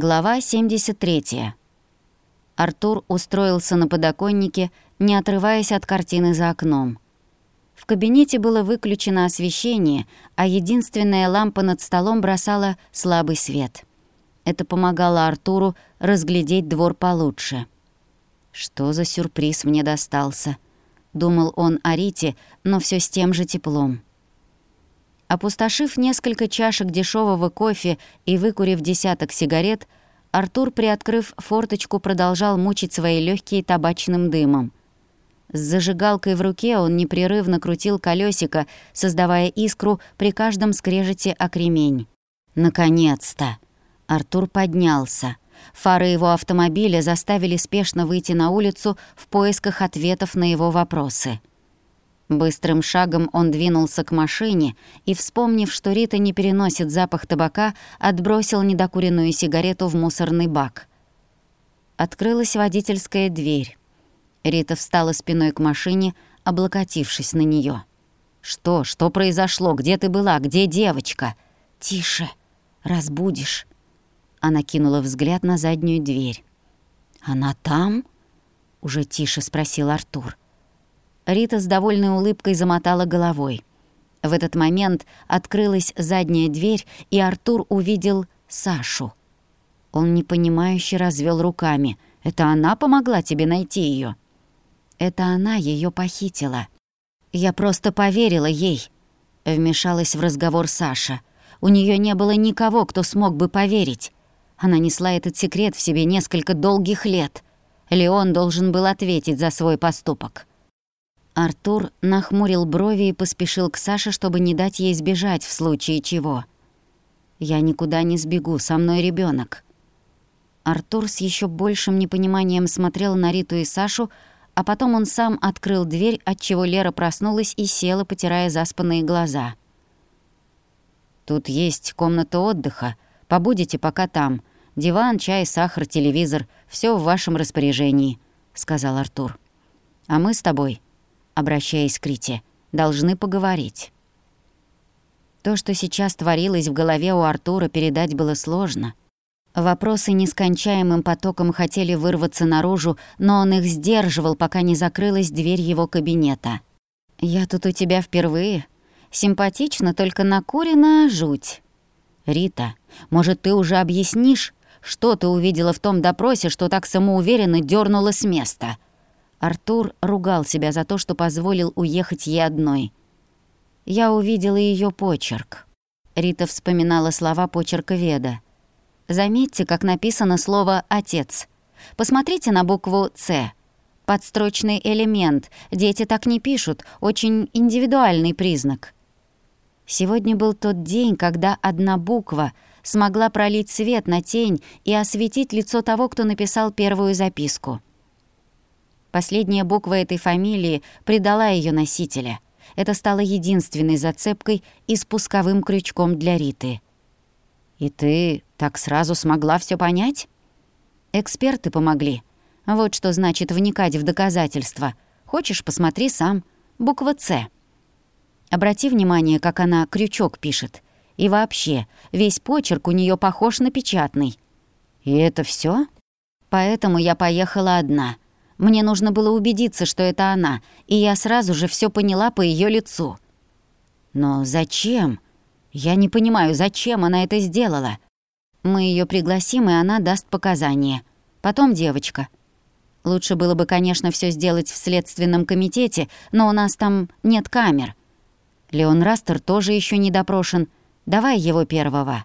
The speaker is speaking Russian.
Глава 73. Артур устроился на подоконнике, не отрываясь от картины за окном. В кабинете было выключено освещение, а единственная лампа над столом бросала слабый свет. Это помогало Артуру разглядеть двор получше. «Что за сюрприз мне достался?» — думал он о Рите, но все с тем же теплом. Опустошив несколько чашек дешевого кофе и выкурив десяток сигарет, Артур, приоткрыв форточку, продолжал мучить свои легкие табачным дымом. С зажигалкой в руке он непрерывно крутил колесико, создавая искру при каждом скрежете о кремень. Наконец-то! Артур поднялся. Фары его автомобиля заставили спешно выйти на улицу в поисках ответов на его вопросы. Быстрым шагом он двинулся к машине и, вспомнив, что Рита не переносит запах табака, отбросил недокуренную сигарету в мусорный бак. Открылась водительская дверь. Рита встала спиной к машине, облокотившись на нее. «Что? Что произошло? Где ты была? Где девочка?» «Тише! Разбудишь!» Она кинула взгляд на заднюю дверь. «Она там?» — уже тише спросил Артур. Рита с довольной улыбкой замотала головой. В этот момент открылась задняя дверь, и Артур увидел Сашу. Он непонимающе развел руками. «Это она помогла тебе найти ее? «Это она ее похитила». «Я просто поверила ей», — вмешалась в разговор Саша. «У нее не было никого, кто смог бы поверить. Она несла этот секрет в себе несколько долгих лет. Леон должен был ответить за свой поступок». Артур нахмурил брови и поспешил к Саше, чтобы не дать ей сбежать в случае чего. «Я никуда не сбегу, со мной ребенок. Артур с еще большим непониманием смотрел на Риту и Сашу, а потом он сам открыл дверь, отчего Лера проснулась и села, потирая заспанные глаза. «Тут есть комната отдыха. Побудете пока там. Диван, чай, сахар, телевизор — все в вашем распоряжении», — сказал Артур. «А мы с тобой обращаясь к Рите, должны поговорить. То, что сейчас творилось в голове у Артура, передать было сложно. Вопросы нескончаемым потоком хотели вырваться наружу, но он их сдерживал, пока не закрылась дверь его кабинета. «Я тут у тебя впервые. Симпатично, только накурена жуть. Рита, может, ты уже объяснишь, что ты увидела в том допросе, что так самоуверенно дернула с места?» Артур ругал себя за то, что позволил уехать ей одной. Я увидела ее почерк. Рита вспоминала слова почерка Веда. Заметьте, как написано слово «отец». Посмотрите на букву «Ц». Подстрочный элемент. Дети так не пишут. Очень индивидуальный признак. Сегодня был тот день, когда одна буква смогла пролить свет на тень и осветить лицо того, кто написал первую записку. Последняя буква этой фамилии предала ее носителя. Это стало единственной зацепкой и спусковым крючком для Риты. «И ты так сразу смогла все понять?» «Эксперты помогли. Вот что значит вникать в доказательства. Хочешь, посмотри сам. Буква «Ц». Обрати внимание, как она крючок пишет. И вообще, весь почерк у нее похож на печатный. И это все? Поэтому я поехала одна — мне нужно было убедиться, что это она, и я сразу же все поняла по ее лицу. Но зачем? Я не понимаю, зачем она это сделала. Мы ее пригласим, и она даст показания. Потом девочка. Лучше было бы, конечно, все сделать в следственном комитете, но у нас там нет камер. Леон Растер тоже еще не допрошен. Давай его первого.